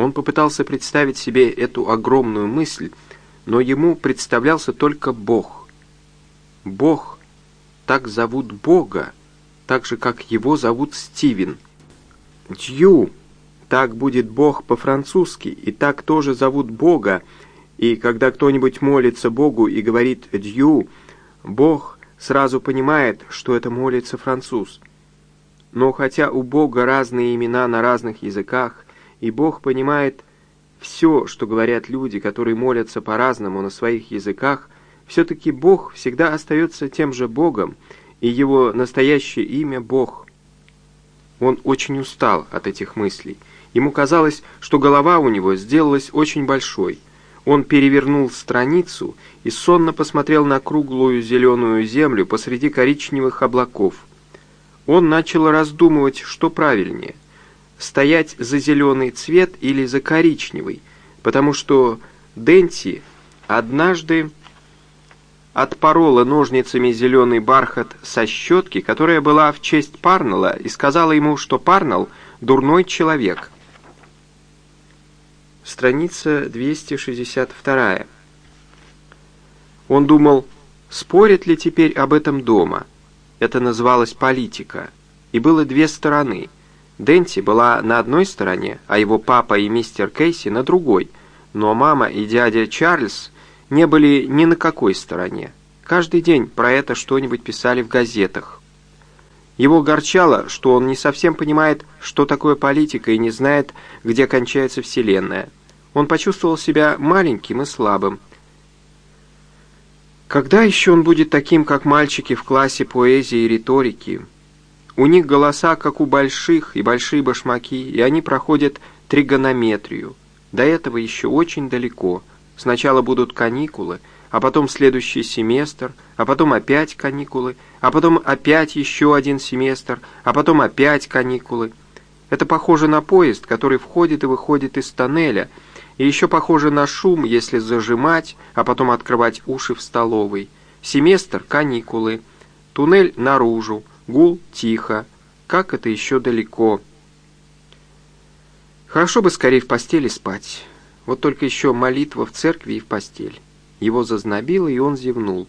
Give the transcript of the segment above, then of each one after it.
Он попытался представить себе эту огромную мысль, но ему представлялся только Бог. Бог, так зовут Бога, так же, как его зовут Стивен. Дью, так будет Бог по-французски, и так тоже зовут Бога, и когда кто-нибудь молится Богу и говорит «Дью», Бог сразу понимает, что это молится француз. Но хотя у Бога разные имена на разных языках, и Бог понимает все, что говорят люди, которые молятся по-разному на своих языках, все-таки Бог всегда остается тем же Богом, и его настоящее имя Бог. Он очень устал от этих мыслей. Ему казалось, что голова у него сделалась очень большой. Он перевернул страницу и сонно посмотрел на круглую зеленую землю посреди коричневых облаков. Он начал раздумывать, что правильнее – стоять за зеленый цвет или за коричневый, потому что Денти однажды отпорола ножницами зеленый бархат со щетки, которая была в честь Парнелла, и сказала ему, что Парнелл – дурной человек. Страница 262. Он думал, спорят ли теперь об этом дома. Это называлось политика. И было две стороны. Дэнти была на одной стороне, а его папа и мистер Кейси на другой. Но мама и дядя Чарльз не были ни на какой стороне. Каждый день про это что-нибудь писали в газетах. Его горчало, что он не совсем понимает, что такое политика и не знает, где кончается Вселенная. Он почувствовал себя маленьким и слабым. Когда еще он будет таким, как мальчики в классе поэзии и риторики? У них голоса, как у больших, и большие башмаки, и они проходят тригонометрию. До этого еще очень далеко. Сначала будут каникулы, а потом следующий семестр, а потом опять каникулы, а потом опять еще один семестр, а потом опять каникулы. Это похоже на поезд, который входит и выходит из тоннеля, и еще похоже на шум, если зажимать, а потом открывать уши в столовой. Семестр — каникулы, туннель наружу, гул — тихо. Как это еще далеко? Хорошо бы скорее в постели спать. Вот только еще молитва в церкви и в постель. Его зазнобило, и он зевнул.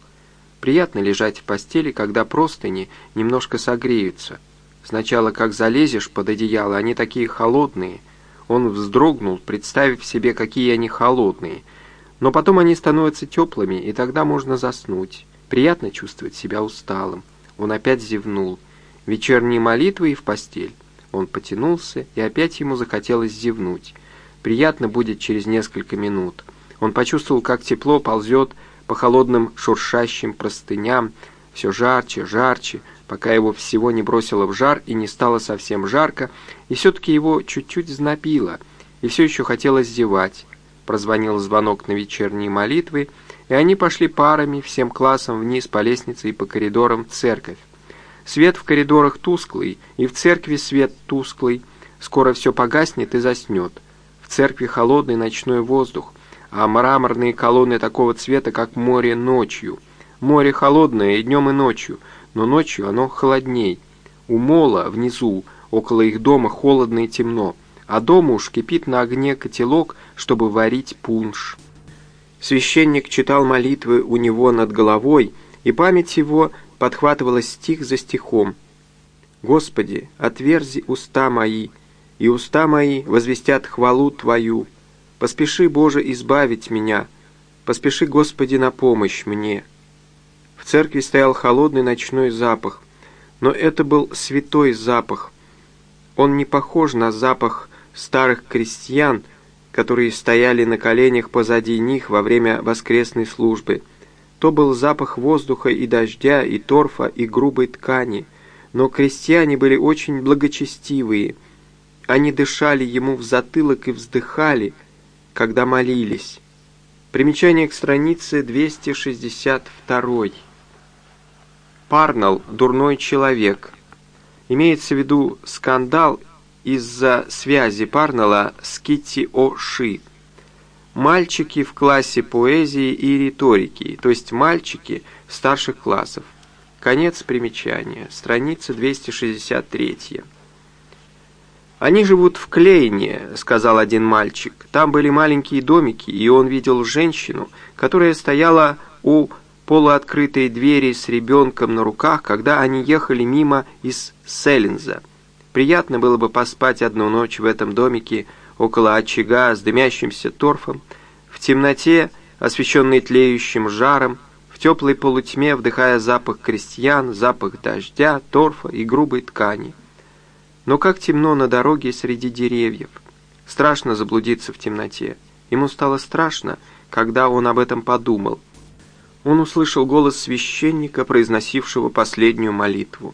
Приятно лежать в постели, когда простыни немножко согреются. Сначала, как залезешь под одеяло, они такие холодные. Он вздрогнул, представив себе, какие они холодные. Но потом они становятся теплыми, и тогда можно заснуть. Приятно чувствовать себя усталым. Он опять зевнул. Вечерние молитвы и в постель. Он потянулся, и опять ему захотелось зевнуть. Приятно будет через несколько минут. Он почувствовал, как тепло ползет по холодным шуршащим простыням, все жарче, жарче, пока его всего не бросило в жар и не стало совсем жарко, и все-таки его чуть-чуть знобило, и все еще хотелось зевать. Прозвонил звонок на вечерние молитвы, и они пошли парами всем классом вниз по лестнице и по коридорам в церковь. Свет в коридорах тусклый, и в церкви свет тусклый. Скоро все погаснет и заснет. В церкви холодный ночной воздух, а мраморные колонны такого цвета, как море ночью. Море холодное и днем, и ночью, но ночью оно холодней. У мола внизу, около их дома, холодно и темно, а дома уж кипит на огне котелок, чтобы варить пунш. Священник читал молитвы у него над головой, и память его подхватывала стих за стихом. «Господи, отверзи уста мои, и уста мои возвестят хвалу Твою». Поспеши, Боже, избавить меня. Поспеши, Господи, на помощь мне. В церкви стоял холодный ночной запах, но это был святой запах. Он не похож на запах старых крестьян, которые стояли на коленях позади них во время воскресной службы. То был запах воздуха и дождя, и торфа, и грубой ткани. Но крестьяне были очень благочестивые. Они дышали ему в затылок и вздыхали – когда молились. Примечание к странице 262. Парнелл – дурной человек. Имеется в виду скандал из-за связи Парнелла с Китти О'Ши. Мальчики в классе поэзии и риторики, то есть мальчики старших классов. Конец примечания. Страница 263. «Они живут в Клейне», — сказал один мальчик. Там были маленькие домики, и он видел женщину, которая стояла у полуоткрытой двери с ребенком на руках, когда они ехали мимо из Селлинза. Приятно было бы поспать одну ночь в этом домике около очага с дымящимся торфом, в темноте, освещенной тлеющим жаром, в теплой полутьме, вдыхая запах крестьян, запах дождя, торфа и грубой ткани. Но как темно на дороге среди деревьев. Страшно заблудиться в темноте. Ему стало страшно, когда он об этом подумал. Он услышал голос священника, произносившего последнюю молитву.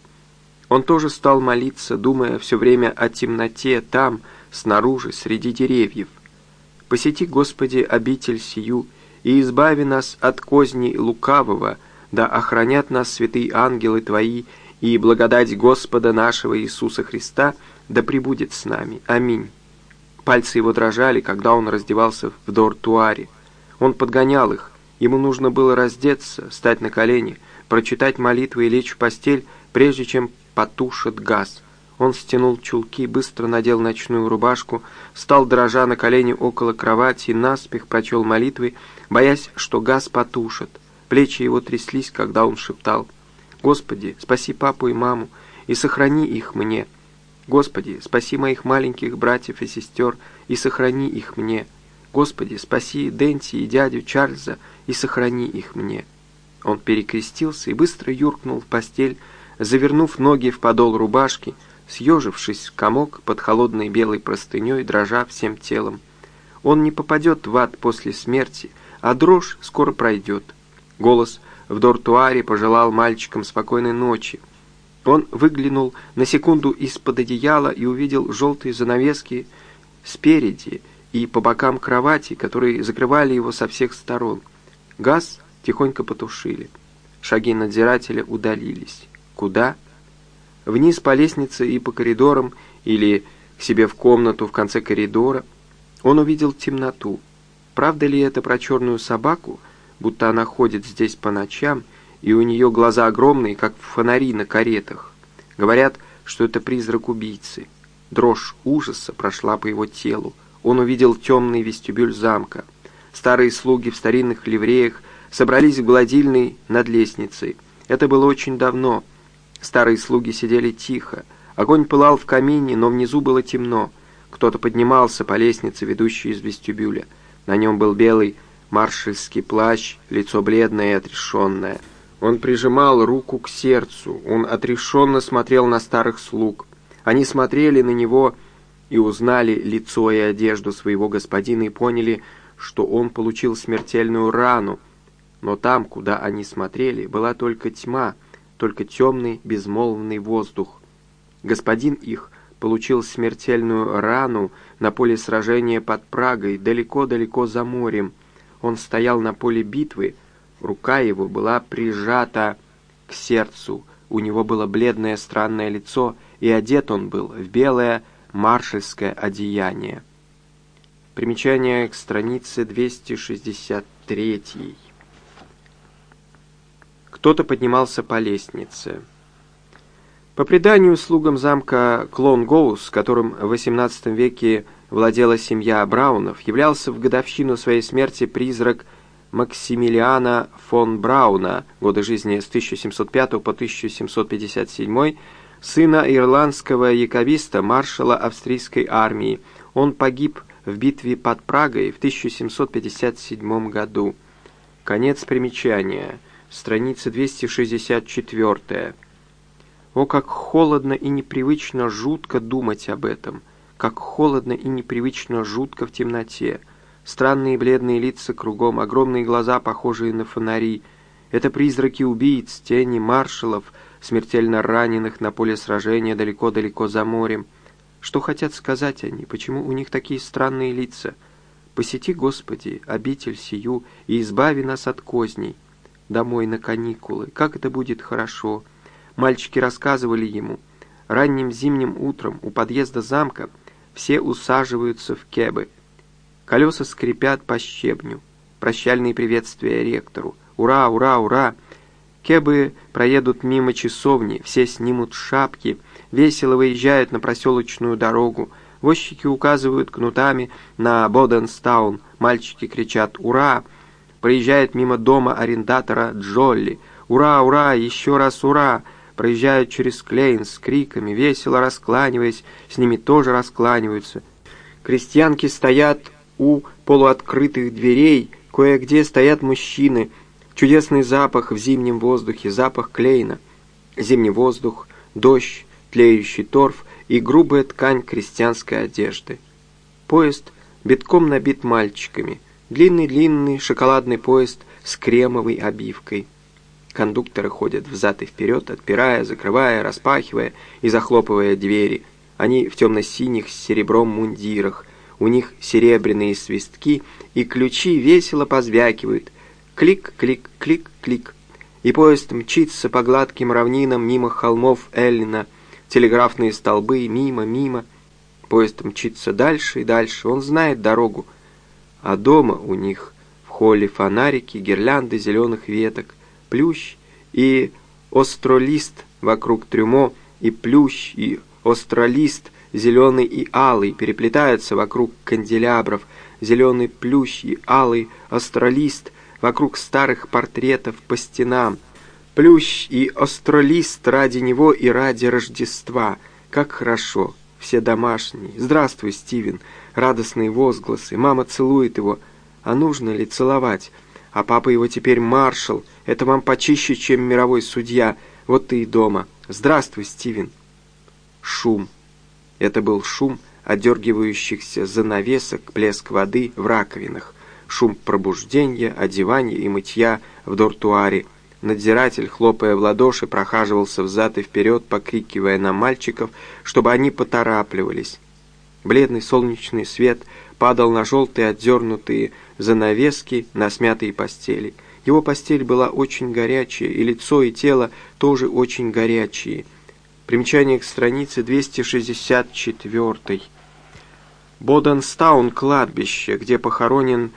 Он тоже стал молиться, думая все время о темноте там, снаружи, среди деревьев. «Посети, Господи, обитель сию, и избави нас от козней лукавого, да охранят нас святые ангелы Твои, и благодать Господа нашего Иисуса Христа да пребудет с нами. Аминь». Пальцы его дрожали, когда он раздевался в дортуаре. Он подгонял их. Ему нужно было раздеться, встать на колени, прочитать молитвы и лечь в постель, прежде чем потушит газ. Он стянул чулки, быстро надел ночную рубашку, стал дрожа на колени около кровати и наспех прочел молитвы, боясь, что газ потушит. Плечи его тряслись, когда он шептал «Господи, спаси папу и маму и сохрани их мне». «Господи, спаси моих маленьких братьев и сестер и сохрани их мне». «Господи, спаси Дэнти и дядю Чарльза и сохрани их мне». Он перекрестился и быстро юркнул в постель, завернув ноги в подол рубашки, съежившись комок под холодной белой простыней, дрожа всем телом. Он не попадет в ад после смерти, а дрожь скоро пройдет. Голос в дортуаре пожелал мальчикам спокойной ночи. Он выглянул на секунду из-под одеяла и увидел желтые занавески спереди и по бокам кровати, которые закрывали его со всех сторон. Газ тихонько потушили. Шаги надзирателя удалились. Куда? Вниз по лестнице и по коридорам, или к себе в комнату в конце коридора. Он увидел темноту. Правда ли это про черную собаку, будто она ходит здесь по ночам, и у нее глаза огромные, как фонари на каретах? Говорят, что это призрак убийцы. Дрожь ужаса прошла по его телу. Он увидел темный вестибюль замка. Старые слуги в старинных ливреях собрались в гладильной над лестницей. Это было очень давно — Старые слуги сидели тихо. Огонь пылал в камине, но внизу было темно. Кто-то поднимался по лестнице, ведущей из вестибюля. На нем был белый маршальский плащ, лицо бледное и отрешенное. Он прижимал руку к сердцу. Он отрешенно смотрел на старых слуг. Они смотрели на него и узнали лицо и одежду своего господина и поняли, что он получил смертельную рану. Но там, куда они смотрели, была только тьма — только темный безмолвный воздух. Господин их получил смертельную рану на поле сражения под Прагой, далеко-далеко за морем. Он стоял на поле битвы, рука его была прижата к сердцу, у него было бледное странное лицо, и одет он был в белое маршальское одеяние. Примечание к странице 263. Кто-то поднимался по лестнице. По преданию, слугам замка Клон-Гоус, которым в XVIII веке владела семья Браунов, являлся в годовщину своей смерти призрак Максимилиана фон Брауна, годы жизни с 1705 по 1757, сына ирландского яковиста, маршала австрийской армии. Он погиб в битве под Прагой в 1757 году. Конец примечания страница 264. О, как холодно и непривычно жутко думать об этом, как холодно и непривычно жутко в темноте. Странные бледные лица кругом, огромные глаза, похожие на фонари. Это призраки убийц, тени маршалов, смертельно раненых на поле сражения далеко-далеко за морем. Что хотят сказать они? Почему у них такие странные лица? Посети, Господи, обитель сию и избави нас от козней домой на каникулы. Как это будет хорошо. Мальчики рассказывали ему. Ранним зимним утром у подъезда замка все усаживаются в кебы. Колеса скрипят по щебню. Прощальные приветствия ректору. «Ура, ура, ура!» Кебы проедут мимо часовни, все снимут шапки, весело выезжают на проселочную дорогу. Возчики указывают кнутами на Боденстаун. Мальчики кричат «Ура!». Проезжает мимо дома арендатора Джолли. «Ура, ура! Еще раз ура!» Проезжают через Клейн с криками, весело раскланиваясь, с ними тоже раскланиваются. Крестьянки стоят у полуоткрытых дверей, кое-где стоят мужчины. Чудесный запах в зимнем воздухе, запах Клейна. Зимний воздух, дождь, тлеющий торф и грубая ткань крестьянской одежды. Поезд битком набит мальчиками. Длинный-длинный шоколадный поезд с кремовой обивкой. Кондукторы ходят взад и вперед, отпирая, закрывая, распахивая и захлопывая двери. Они в темно-синих с серебром мундирах. У них серебряные свистки, и ключи весело позвякивают. Клик, клик, клик, клик. И поезд мчится по гладким равнинам мимо холмов Эллина, телеграфные столбы, мимо, мимо. Поезд мчится дальше и дальше, он знает дорогу. А дома у них в холле фонарики, гирлянды зеленых веток, плющ и остролист вокруг трюмо, и плющ, и остролист зеленый и алый переплетаются вокруг канделябров, зеленый плющ и алый остролист вокруг старых портретов по стенам, Плющ и остролист ради него и ради Рождества. Как хорошо. Все домашние. Здравствуй, Стивен. Радостные возгласы. Мама целует его. А нужно ли целовать? А папа его теперь маршал. Это вам почище, чем мировой судья. Вот ты и дома. Здравствуй, Стивен. Шум. Это был шум отдергивающихся занавесок, плеск воды в раковинах. Шум пробуждения, одевания и мытья в дортуаре – Надзиратель, хлопая в ладоши, прохаживался взад и вперед, покрикивая на мальчиков, чтобы они поторапливались. Бледный солнечный свет падал на желтые отдернутые занавески на смятые постели. Его постель была очень горячая, и лицо, и тело тоже очень горячие. Примечание к странице 264. Боденстаун кладбище, где похоронен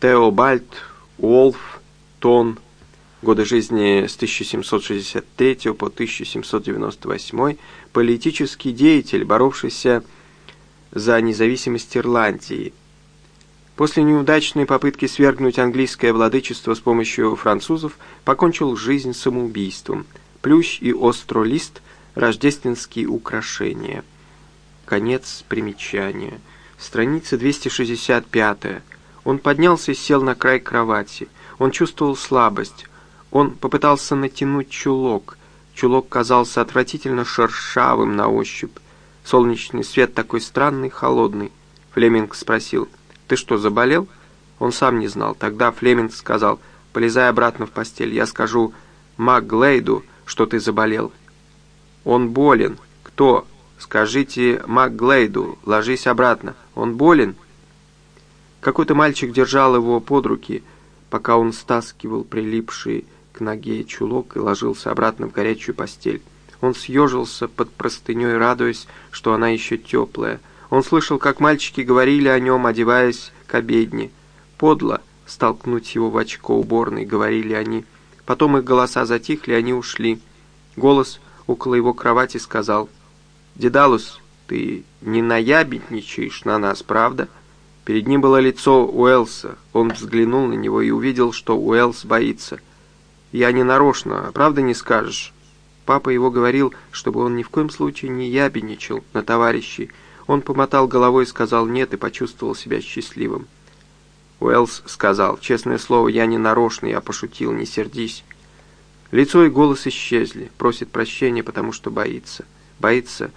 Теобальд Уолф Тон годы жизни с 1763 по 1798, политический деятель, боровшийся за независимость Ирландии. После неудачной попытки свергнуть английское владычество с помощью французов, покончил жизнь самоубийством. Плющ и остролист – рождественские украшения. Конец примечания. Страница 265. Он поднялся и сел на край кровати. Он чувствовал слабость. Он попытался натянуть чулок. Чулок казался отвратительно шершавым на ощупь. Солнечный свет такой странный, холодный. Флеминг спросил, «Ты что, заболел?» Он сам не знал. Тогда Флеминг сказал, «Полезай обратно в постель, я скажу Макглейду, что ты заболел». «Он болен». «Кто?» «Скажите Макглейду, ложись обратно». «Он болен?» Какой-то мальчик держал его под руки, пока он стаскивал прилипшие к ноге чулок и ложился обратно в горячую постель. Он съежился под простыней, радуясь, что она еще теплая. Он слышал, как мальчики говорили о нем, одеваясь к обедне. «Подло!» — столкнуть его в очко уборной, говорили они. Потом их голоса затихли, они ушли. Голос около его кровати сказал, «Дедалус, ты не наябедничаешь на нас, правда?» Перед ним было лицо Уэлса. Он взглянул на него и увидел, что Уэлс боится. Я не нарочно, правда не скажешь? Папа его говорил, чтобы он ни в коем случае не ябедничал на товарищей. Он помотал головой сказал «нет» и почувствовал себя счастливым. Уэллс сказал, «Честное слово, я не нарочно, я пошутил, не сердись». Лицо и голос исчезли, просит прощения, потому что боится. Боится,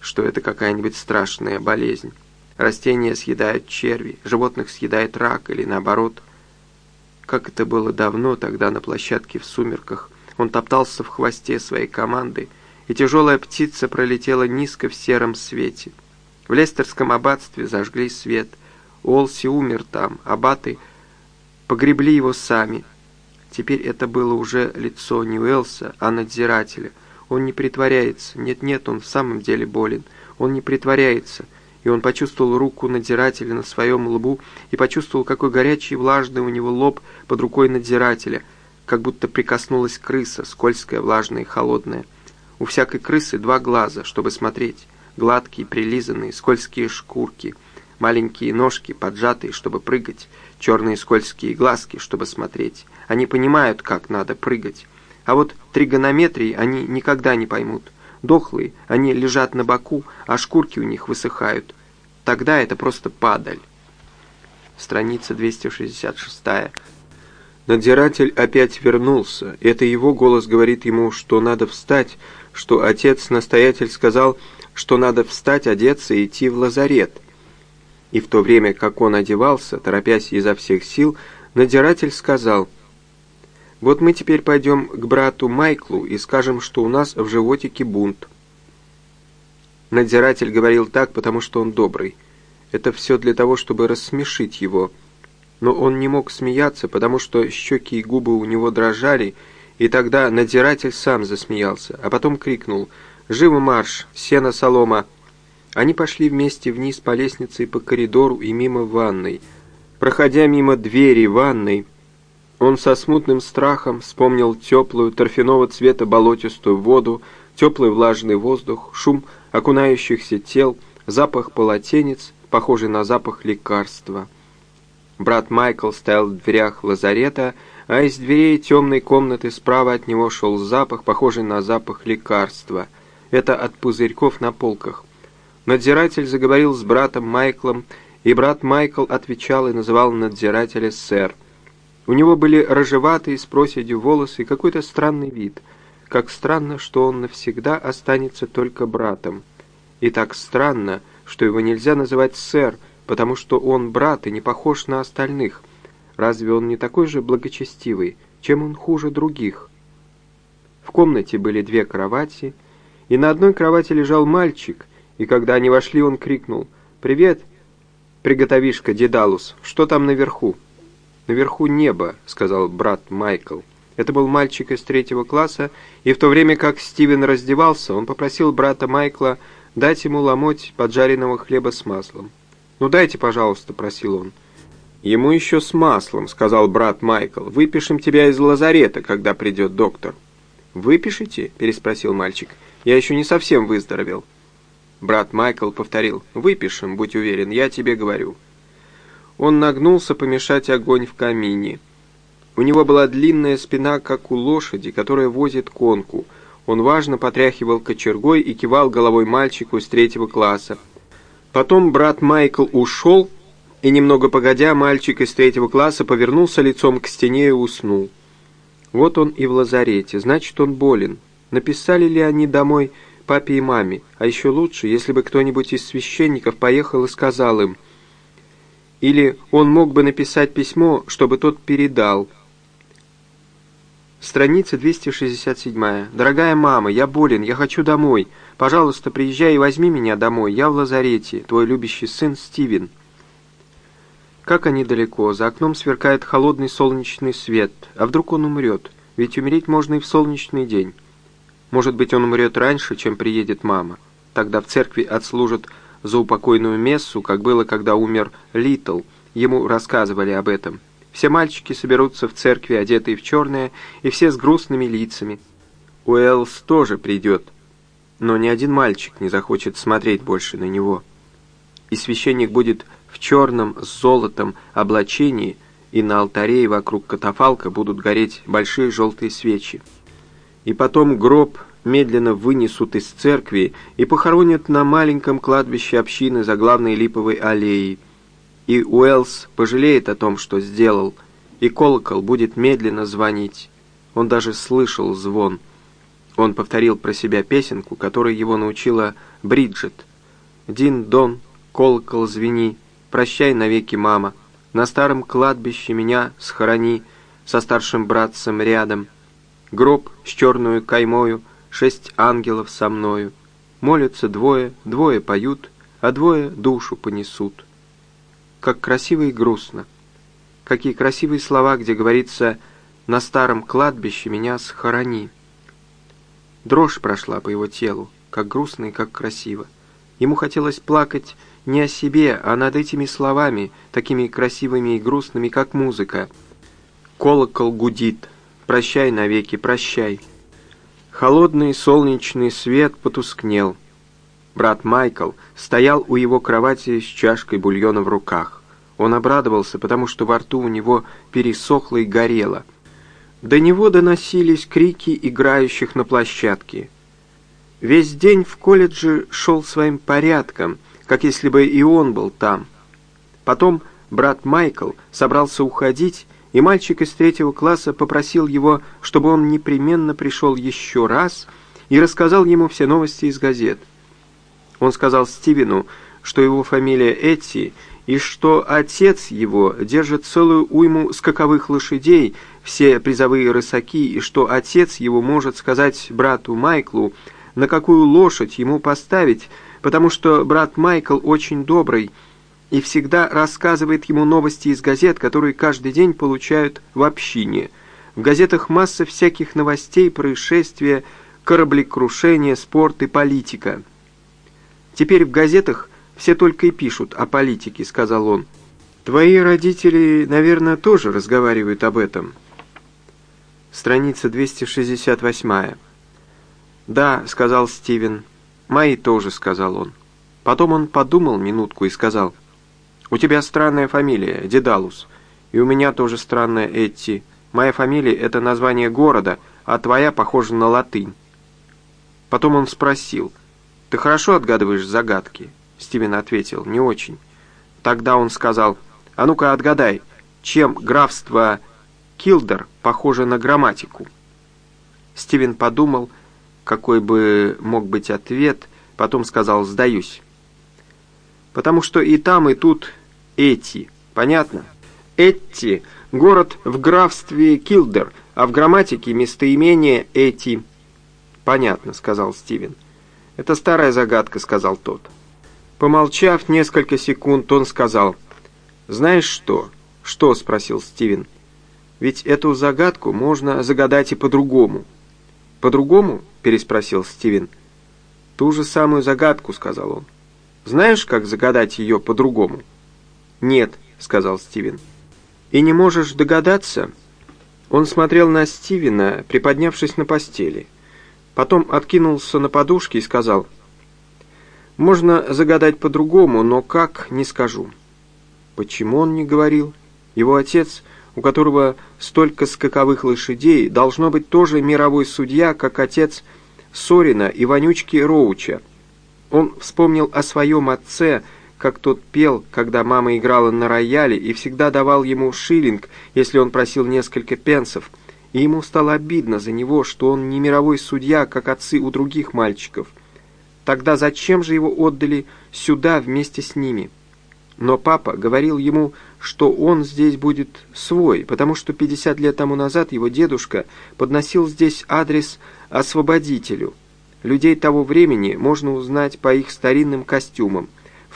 что это какая-нибудь страшная болезнь. Растения съедают черви, животных съедает рак или наоборот – как это было давно тогда на площадке в сумерках. Он топтался в хвосте своей команды, и тяжелая птица пролетела низко в сером свете. В Лестерском аббатстве зажгли свет. Уолси умер там, аббаты погребли его сами. Теперь это было уже лицо не Уэлса, а надзирателя. Он не притворяется. Нет-нет, он в самом деле болен. Он не притворяется и он почувствовал руку надзирателя на своем лбу и почувствовал, какой горячий и влажный у него лоб под рукой надзирателя, как будто прикоснулась крыса, скользкая, влажная и холодная. У всякой крысы два глаза, чтобы смотреть. Гладкие, прилизанные, скользкие шкурки. Маленькие ножки, поджатые, чтобы прыгать. Черные скользкие глазки, чтобы смотреть. Они понимают, как надо прыгать. А вот тригонометрии они никогда не поймут. Дохлые, они лежат на боку, а шкурки у них высыхают. Тогда это просто падаль. Страница 266. Надзиратель опять вернулся. Это его голос говорит ему, что надо встать, что отец-настоятель сказал, что надо встать, одеться и идти в лазарет. И в то время, как он одевался, торопясь изо всех сил, надзиратель сказал, «Вот мы теперь пойдем к брату Майклу и скажем, что у нас в животике бунт». Надзиратель говорил так, потому что он добрый. Это все для того, чтобы рассмешить его. Но он не мог смеяться, потому что щеки и губы у него дрожали, и тогда надзиратель сам засмеялся, а потом крикнул «Живо марш! Сено солома!» Они пошли вместе вниз по лестнице и по коридору и мимо ванной. Проходя мимо двери ванной, он со смутным страхом вспомнил теплую, торфяного цвета болотистую воду, теплый влажный воздух, шум окунающихся тел, запах полотенец, похожий на запах лекарства. Брат Майкл стоял в дверях лазарета, а из дверей темной комнаты справа от него шел запах, похожий на запах лекарства. Это от пузырьков на полках. Надзиратель заговорил с братом Майклом, и брат Майкл отвечал и называл надзирателя «сэр». У него были рыжеватые с проседью волосы и какой-то странный вид. Как странно, что он навсегда останется только братом. И так странно, что его нельзя называть «сэр», потому что он брат и не похож на остальных. Разве он не такой же благочестивый? Чем он хуже других? В комнате были две кровати, и на одной кровати лежал мальчик, и когда они вошли, он крикнул «Привет, приготовишка, Дедалус, что там наверху?» «Наверху небо», — сказал брат Майкл. Это был мальчик из третьего класса, и в то время как Стивен раздевался, он попросил брата Майкла дать ему ломоть поджаренного хлеба с маслом. «Ну дайте, пожалуйста», — просил он. «Ему еще с маслом», — сказал брат Майкл. «Выпишем тебя из лазарета, когда придет доктор». «Выпишите?» — переспросил мальчик. «Я еще не совсем выздоровел». Брат Майкл повторил. «Выпишем, будь уверен, я тебе говорю». Он нагнулся помешать огонь в камине. У него была длинная спина, как у лошади, которая возит конку. Он важно потряхивал кочергой и кивал головой мальчику из третьего класса. Потом брат Майкл ушел, и немного погодя, мальчик из третьего класса повернулся лицом к стене и уснул. Вот он и в лазарете, значит, он болен. Написали ли они домой папе и маме? А еще лучше, если бы кто-нибудь из священников поехал и сказал им. Или он мог бы написать письмо, чтобы тот передал. Страница 267. «Дорогая мама, я болен, я хочу домой. Пожалуйста, приезжай и возьми меня домой. Я в лазарете. Твой любящий сын Стивен». Как они далеко. За окном сверкает холодный солнечный свет. А вдруг он умрет? Ведь умереть можно и в солнечный день. Может быть, он умрет раньше, чем приедет мама. Тогда в церкви отслужат за упокойную мессу, как было, когда умер Литл. Ему рассказывали об этом. Все мальчики соберутся в церкви, одетые в черное, и все с грустными лицами. Уэллс тоже придет, но ни один мальчик не захочет смотреть больше на него. И священник будет в черном с золотом облачении, и на алтаре и вокруг катафалка будут гореть большие желтые свечи. И потом гроб медленно вынесут из церкви и похоронят на маленьком кладбище общины за главной липовой аллеей, и Уэллс пожалеет о том, что сделал, и колокол будет медленно звонить. Он даже слышал звон. Он повторил про себя песенку, которой его научила Бриджит. «Дин-дон, колокол звени, прощай навеки, мама, на старом кладбище меня схорони, со старшим братцем рядом. Гроб с черную каймою, шесть ангелов со мною. Молятся двое, двое поют, а двое душу понесут» как красиво и грустно. Какие красивые слова, где говорится «на старом кладбище меня схорони». Дрожь прошла по его телу, как грустно и как красиво. Ему хотелось плакать не о себе, а над этими словами, такими красивыми и грустными, как музыка. Колокол гудит. Прощай навеки, прощай. Холодный солнечный свет потускнел. Брат Майкл стоял у его кровати с чашкой бульона в руках. Он обрадовался, потому что во рту у него пересохло и горело. До него доносились крики играющих на площадке. Весь день в колледже шел своим порядком, как если бы и он был там. Потом брат Майкл собрался уходить, и мальчик из третьего класса попросил его, чтобы он непременно пришел еще раз и рассказал ему все новости из газет. Он сказал Стивену, что его фамилия Этти, и что отец его держит целую уйму скаковых лошадей, все призовые рысаки, и что отец его может сказать брату Майклу, на какую лошадь ему поставить, потому что брат Майкл очень добрый, и всегда рассказывает ему новости из газет, которые каждый день получают в общине. В газетах масса всяких новостей, происшествия, кораблекрушения, спорт и политика. Теперь в газетах все только и пишут о политике, сказал он. Твои родители, наверное, тоже разговаривают об этом. Страница 268. «Да», — сказал Стивен. «Мои тоже», — сказал он. Потом он подумал минутку и сказал — «У тебя странная фамилия, Дедалус. И у меня тоже странная Этти. Моя фамилия — это название города, а твоя похожа на латынь». Потом он спросил, «Ты хорошо отгадываешь загадки?» Стивен ответил, «Не очень». Тогда он сказал, «А ну-ка отгадай, чем графство Килдер похоже на грамматику?» Стивен подумал, какой бы мог быть ответ, потом сказал «Сдаюсь». «Потому что и там, и тут эти. Понятно? Эти — город в графстве Килдер, а в грамматике местоимение Эти. Понятно, сказал Стивен. Это старая загадка, сказал тот. Помолчав несколько секунд, он сказал, «Знаешь что?» «Что?» — спросил Стивен. «Ведь эту загадку можно загадать и по-другому». «По-другому?» — переспросил Стивен. «Ту же самую загадку», — сказал он. «Знаешь, как загадать ее по-другому?» «Нет», — сказал Стивен. «И не можешь догадаться?» Он смотрел на Стивена, приподнявшись на постели. Потом откинулся на подушке и сказал, «Можно загадать по-другому, но как, не скажу». Почему он не говорил? Его отец, у которого столько скаковых лошадей, должно быть тоже мировой судья, как отец Сорина и Вонючки Роуча. Он вспомнил о своем отце, как тот пел, когда мама играла на рояле, и всегда давал ему шиллинг, если он просил несколько пенсов. И ему стало обидно за него, что он не мировой судья, как отцы у других мальчиков. Тогда зачем же его отдали сюда вместе с ними? Но папа говорил ему, что он здесь будет свой, потому что 50 лет тому назад его дедушка подносил здесь адрес освободителю. Людей того времени можно узнать по их старинным костюмам.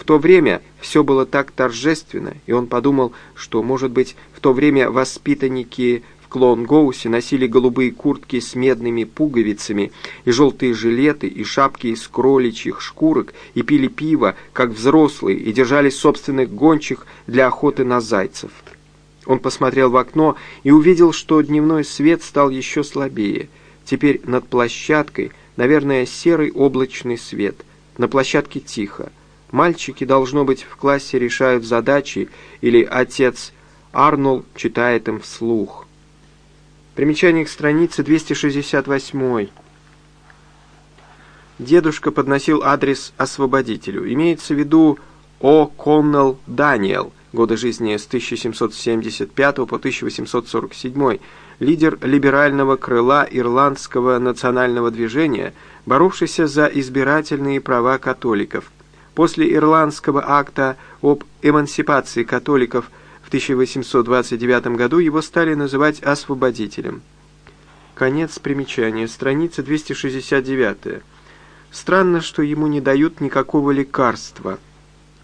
В то время все было так торжественно, и он подумал, что, может быть, в то время воспитанники в Клонгоусе носили голубые куртки с медными пуговицами и желтые жилеты и шапки из кроличьих шкурок и пили пиво, как взрослые, и держали собственных гончих для охоты на зайцев. Он посмотрел в окно и увидел, что дневной свет стал еще слабее. Теперь над площадкой, наверное, серый облачный свет. На площадке тихо. Мальчики, должно быть, в классе решают задачи, или отец Арнольд читает им вслух. Примечание к странице 268. Дедушка подносил адрес освободителю. Имеется в виду О. Коннелл Даниэл, годы жизни с 1775 по 1847, лидер либерального крыла ирландского национального движения, боровшийся за избирательные права католиков – После Ирландского акта об эмансипации католиков в 1829 году его стали называть освободителем. Конец примечания, страница 269. Странно, что ему не дают никакого лекарства.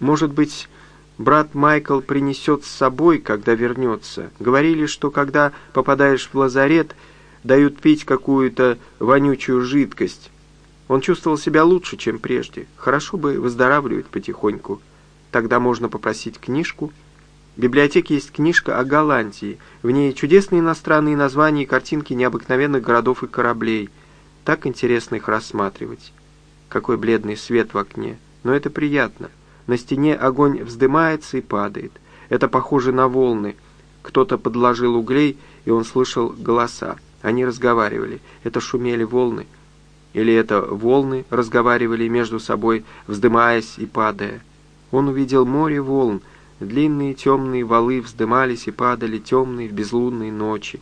Может быть, брат Майкл принесет с собой, когда вернется. Говорили, что когда попадаешь в лазарет, дают пить какую-то вонючую жидкость. Он чувствовал себя лучше, чем прежде. Хорошо бы выздоравливать потихоньку. Тогда можно попросить книжку. В библиотеке есть книжка о Голландии. В ней чудесные иностранные названия и картинки необыкновенных городов и кораблей. Так интересно их рассматривать. Какой бледный свет в окне. Но это приятно. На стене огонь вздымается и падает. Это похоже на волны. Кто-то подложил углей, и он слышал голоса. Они разговаривали. Это шумели волны. Или это волны разговаривали между собой, вздымаясь и падая. Он увидел море волн. Длинные темные валы вздымались и падали темные в безлунной ночи.